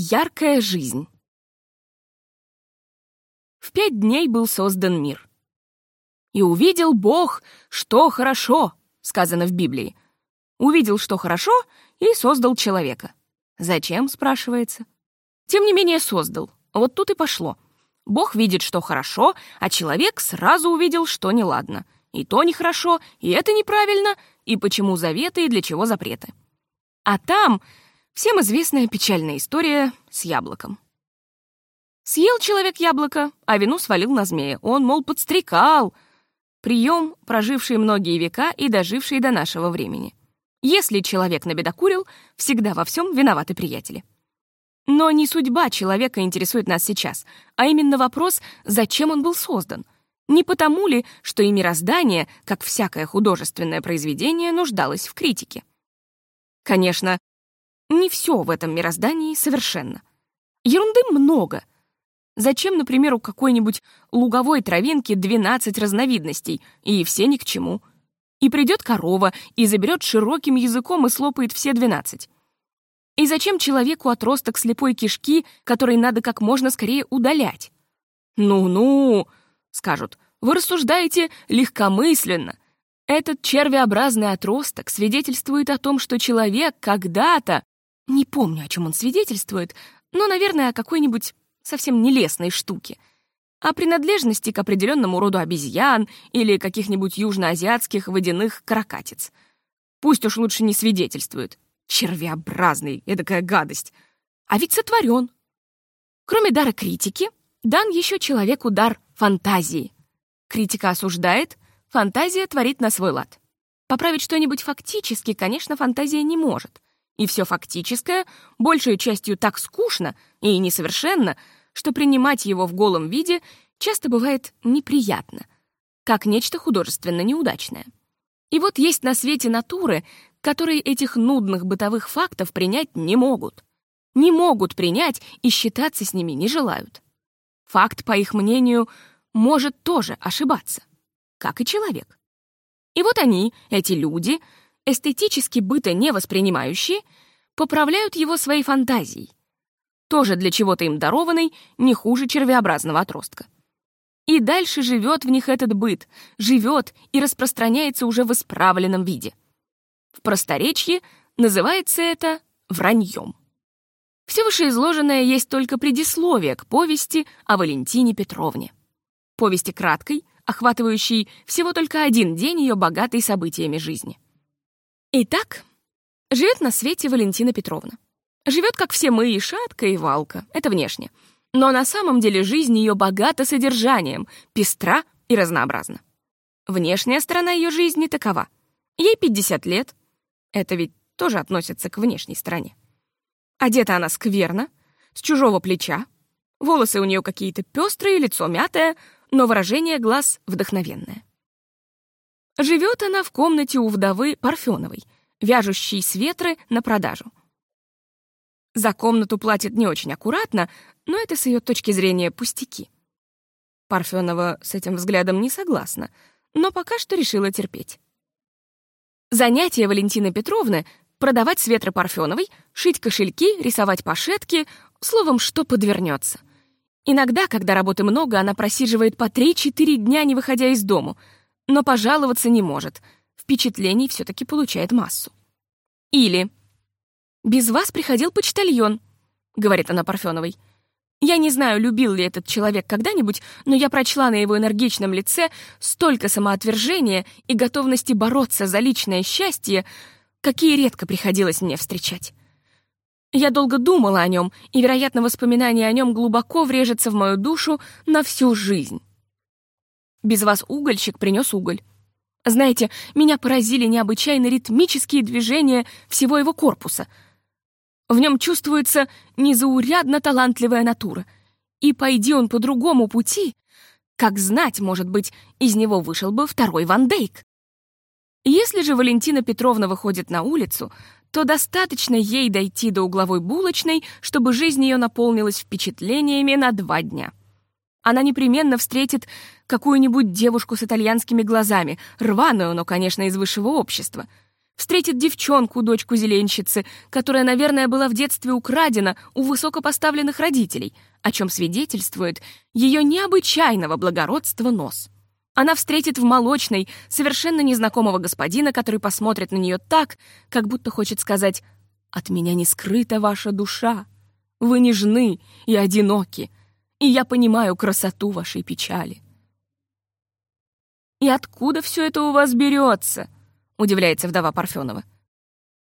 Яркая жизнь. В пять дней был создан мир. «И увидел Бог, что хорошо», сказано в Библии. Увидел, что хорошо, и создал человека. Зачем, спрашивается. Тем не менее создал. Вот тут и пошло. Бог видит, что хорошо, а человек сразу увидел, что неладно. И то нехорошо, и это неправильно, и почему заветы, и для чего запреты. А там всем известная печальная история с яблоком. Съел человек яблоко, а вину свалил на змея. Он, мол, подстрекал. Прием, проживший многие века и доживший до нашего времени. Если человек набедокурил, всегда во всем виноваты приятели. Но не судьба человека интересует нас сейчас, а именно вопрос, зачем он был создан. Не потому ли, что и мироздание, как всякое художественное произведение, нуждалось в критике? Конечно, не все в этом мироздании совершенно. Ерунды много. Зачем, например, у какой-нибудь луговой травинки 12 разновидностей, и все ни к чему? И придет корова, и заберет широким языком и слопает все 12. И зачем человеку отросток слепой кишки, который надо как можно скорее удалять? «Ну-ну», — скажут, — «вы рассуждаете легкомысленно. Этот червеобразный отросток свидетельствует о том, что человек когда-то... Не помню, о чем он свидетельствует, но, наверное, о какой-нибудь совсем нелестной штуке. О принадлежности к определенному роду обезьян или каких-нибудь южноазиатских водяных каракатиц. Пусть уж лучше не свидетельствует. Червеобразный, эдакая гадость. А ведь сотворен. Кроме дара критики, дан еще человеку дар фантазии. Критика осуждает, фантазия творит на свой лад. Поправить что-нибудь фактически, конечно, фантазия не может. И все фактическое большей частью так скучно и несовершенно, что принимать его в голом виде часто бывает неприятно, как нечто художественно неудачное. И вот есть на свете натуры, которые этих нудных бытовых фактов принять не могут. Не могут принять и считаться с ними не желают. Факт, по их мнению, может тоже ошибаться, как и человек. И вот они, эти люди, эстетически быта не воспринимающие, поправляют его своей фантазией, тоже для чего-то им дарованный, не хуже червеобразного отростка. И дальше живет в них этот быт, живет и распространяется уже в исправленном виде. В просторечье называется это враньем. Все вышеизложенное есть только предисловие к повести о Валентине Петровне. Повести краткой, охватывающей всего только один день ее богатой событиями жизни. Итак, живет на свете Валентина Петровна. Живет, как все мы, и шатка, и валка. Это внешне. Но на самом деле жизнь ее богата содержанием, пестра и разнообразна. Внешняя сторона ее жизни такова. Ей 50 лет. Это ведь тоже относится к внешней стороне. Одета она скверно, с чужого плеча. Волосы у нее какие-то пестрые, лицо мятое, но выражение глаз вдохновенное. Живет она в комнате у вдовы Парфеновой, вяжущей светры на продажу. За комнату платит не очень аккуратно, но это с ее точки зрения пустяки. Парфенова с этим взглядом не согласна, но пока что решила терпеть. Занятие Валентины Петровны — продавать светры Парфеновой, шить кошельки, рисовать пошетки, словом, что подвернется. Иногда, когда работы много, она просиживает по 3-4 дня, не выходя из дому, но пожаловаться не может, впечатлений все таки получает массу. Или «Без вас приходил почтальон», — говорит она Парфеновой. Я не знаю, любил ли этот человек когда-нибудь, но я прочла на его энергичном лице столько самоотвержения и готовности бороться за личное счастье, какие редко приходилось мне встречать. Я долго думала о нем, и, вероятно, воспоминание о нем глубоко врежется в мою душу на всю жизнь. Без вас угольщик принес уголь. Знаете, меня поразили необычайно ритмические движения всего его корпуса — в нем чувствуется незаурядно талантливая натура. И пойди он по другому пути, как знать, может быть, из него вышел бы второй Ван Дейк. Если же Валентина Петровна выходит на улицу, то достаточно ей дойти до угловой булочной, чтобы жизнь ее наполнилась впечатлениями на два дня. Она непременно встретит какую-нибудь девушку с итальянскими глазами, рваную, но, конечно, из высшего общества — Встретит девчонку, дочку зеленщицы, которая, наверное, была в детстве украдена у высокопоставленных родителей, о чем свидетельствует ее необычайного благородства нос. Она встретит в молочной совершенно незнакомого господина, который посмотрит на нее так, как будто хочет сказать «От меня не скрыта ваша душа. Вы нежны и одиноки, и я понимаю красоту вашей печали». «И откуда все это у вас берется?» — удивляется вдова Парфенова.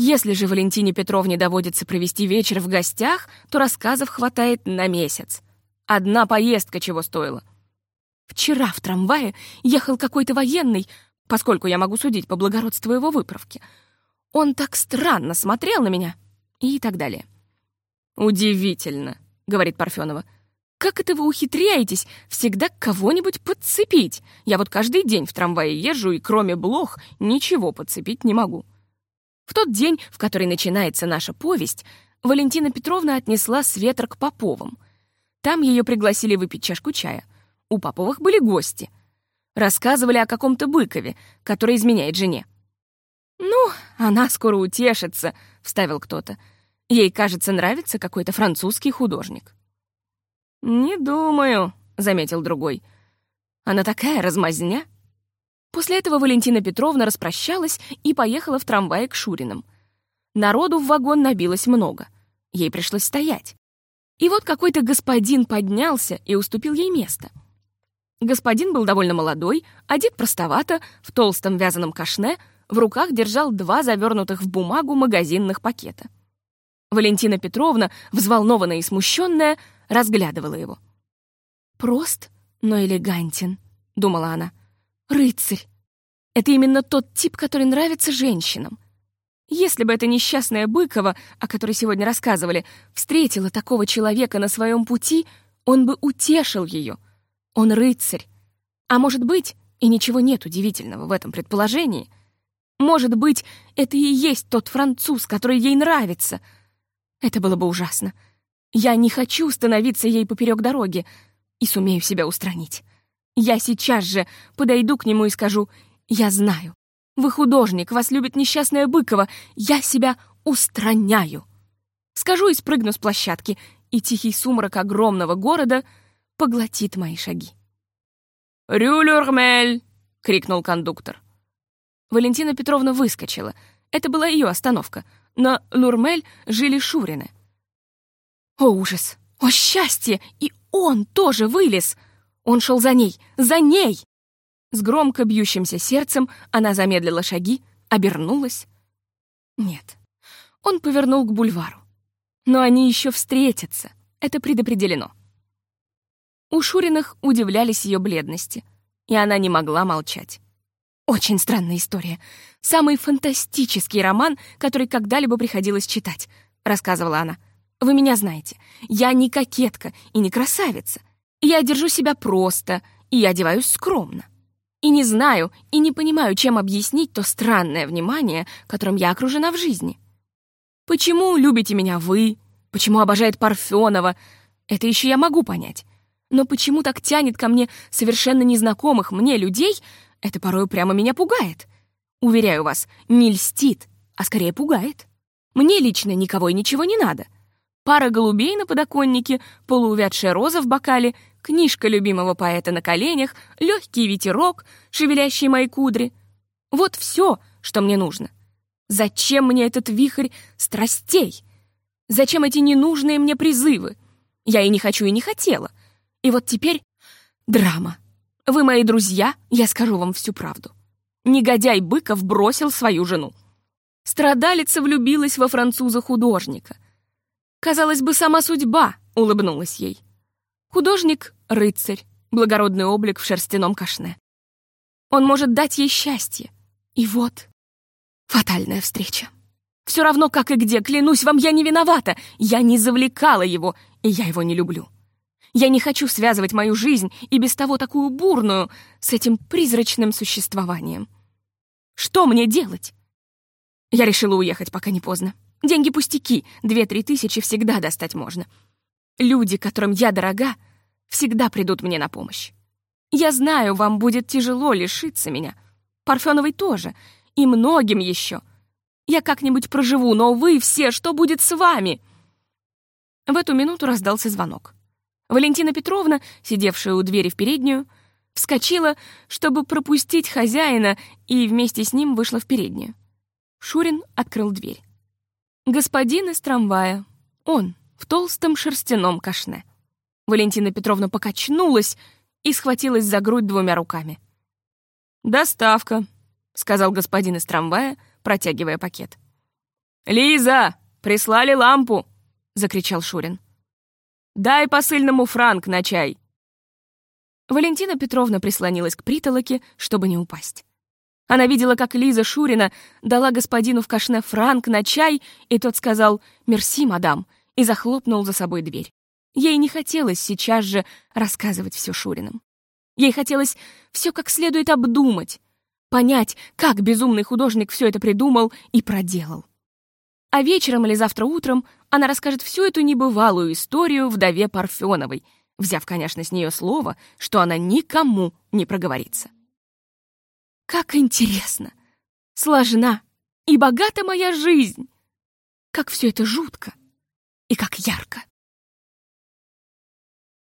Если же Валентине Петровне доводится провести вечер в гостях, то рассказов хватает на месяц. Одна поездка чего стоила. Вчера в трамвае ехал какой-то военный, поскольку я могу судить по благородству его выправки. Он так странно смотрел на меня и так далее. «Удивительно», — говорит Парфенова. «Как это вы ухитряетесь всегда кого-нибудь подцепить? Я вот каждый день в трамвае езжу, и кроме блох ничего подцепить не могу». В тот день, в который начинается наша повесть, Валентина Петровна отнесла Светр к Поповым. Там ее пригласили выпить чашку чая. У Поповых были гости. Рассказывали о каком-то Быкове, который изменяет жене. «Ну, она скоро утешится», — вставил кто-то. Ей, кажется, нравится какой-то французский художник. «Не думаю», — заметил другой. «Она такая размазня». После этого Валентина Петровна распрощалась и поехала в трамвае к Шуриным. Народу в вагон набилось много. Ей пришлось стоять. И вот какой-то господин поднялся и уступил ей место. Господин был довольно молодой, одет простовато, в толстом вязаном кашне, в руках держал два завернутых в бумагу магазинных пакета. Валентина Петровна, взволнованная и смущенная, разглядывала его. «Прост, но элегантен», — думала она. «Рыцарь. Это именно тот тип, который нравится женщинам. Если бы эта несчастная Быкова, о которой сегодня рассказывали, встретила такого человека на своем пути, он бы утешил ее. Он рыцарь. А может быть, и ничего нет удивительного в этом предположении. Может быть, это и есть тот француз, который ей нравится — это было бы ужасно. Я не хочу становиться ей поперек дороги и сумею себя устранить. Я сейчас же подойду к нему и скажу, «Я знаю, вы художник, вас любит несчастная Быкова, я себя устраняю». Скажу и спрыгну с площадки, и тихий сумрак огромного города поглотит мои шаги. «Рюлюрмель!» — крикнул кондуктор. Валентина Петровна выскочила. Это была ее остановка — на Нурмель жили Шурины. О, ужас! О, счастье! И он тоже вылез! Он шел за ней! За ней! С громко бьющимся сердцем она замедлила шаги, обернулась. Нет, он повернул к бульвару. Но они еще встретятся, это предопределено. У Шуриных удивлялись ее бледности, и она не могла молчать. Очень странная история. Самый фантастический роман, который когда-либо приходилось читать, рассказывала она. Вы меня знаете. Я не кокетка и не красавица. Я держу себя просто и одеваюсь скромно. И не знаю, и не понимаю, чем объяснить то странное внимание, которым я окружена в жизни. Почему любите меня вы? Почему обожает Парфенова? Это еще я могу понять. Но почему так тянет ко мне совершенно незнакомых мне людей, это порой прямо меня пугает. Уверяю вас, не льстит, а скорее пугает. Мне лично никого и ничего не надо. Пара голубей на подоконнике, полуувядшая роза в бокале, книжка любимого поэта на коленях, легкий ветерок, шевелящий мои кудри. Вот все, что мне нужно. Зачем мне этот вихрь страстей? Зачем эти ненужные мне призывы? Я и не хочу, и не хотела. И вот теперь драма. Вы мои друзья, я скажу вам всю правду. Негодяй Быков бросил свою жену. Страдалица влюбилась во француза-художника. Казалось бы, сама судьба улыбнулась ей. Художник — рыцарь, благородный облик в шерстяном кашне. Он может дать ей счастье. И вот фатальная встреча. Все равно, как и где, клянусь вам, я не виновата. Я не завлекала его, и я его не люблю. Я не хочу связывать мою жизнь, и без того такую бурную, с этим призрачным существованием. Что мне делать? Я решила уехать, пока не поздно. Деньги пустяки, две-три тысячи всегда достать можно. Люди, которым я дорога, всегда придут мне на помощь. Я знаю, вам будет тяжело лишиться меня. Парфеновой тоже, и многим еще. Я как-нибудь проживу, но вы все, что будет с вами?» В эту минуту раздался звонок. Валентина Петровна, сидевшая у двери в переднюю, вскочила, чтобы пропустить хозяина, и вместе с ним вышла в переднюю. Шурин открыл дверь. Господин из трамвая. Он, в толстом шерстяном кашне. Валентина Петровна покачнулась и схватилась за грудь двумя руками. «Доставка», — сказал господин из трамвая, протягивая пакет. «Лиза, прислали лампу!» — закричал Шурин. «Дай посыльному франк на чай!» Валентина Петровна прислонилась к притолоке, чтобы не упасть. Она видела, как Лиза Шурина дала господину в кашне франк на чай, и тот сказал «Мерси, мадам», и захлопнул за собой дверь. Ей не хотелось сейчас же рассказывать все Шуринам. Ей хотелось все как следует обдумать, понять, как безумный художник все это придумал и проделал. А вечером или завтра утром она расскажет всю эту небывалую историю вдове Парфеновой, взяв, конечно, с нее слово, что она никому не проговорится. Как интересно, сложна и богата моя жизнь! Как все это жутко и как ярко!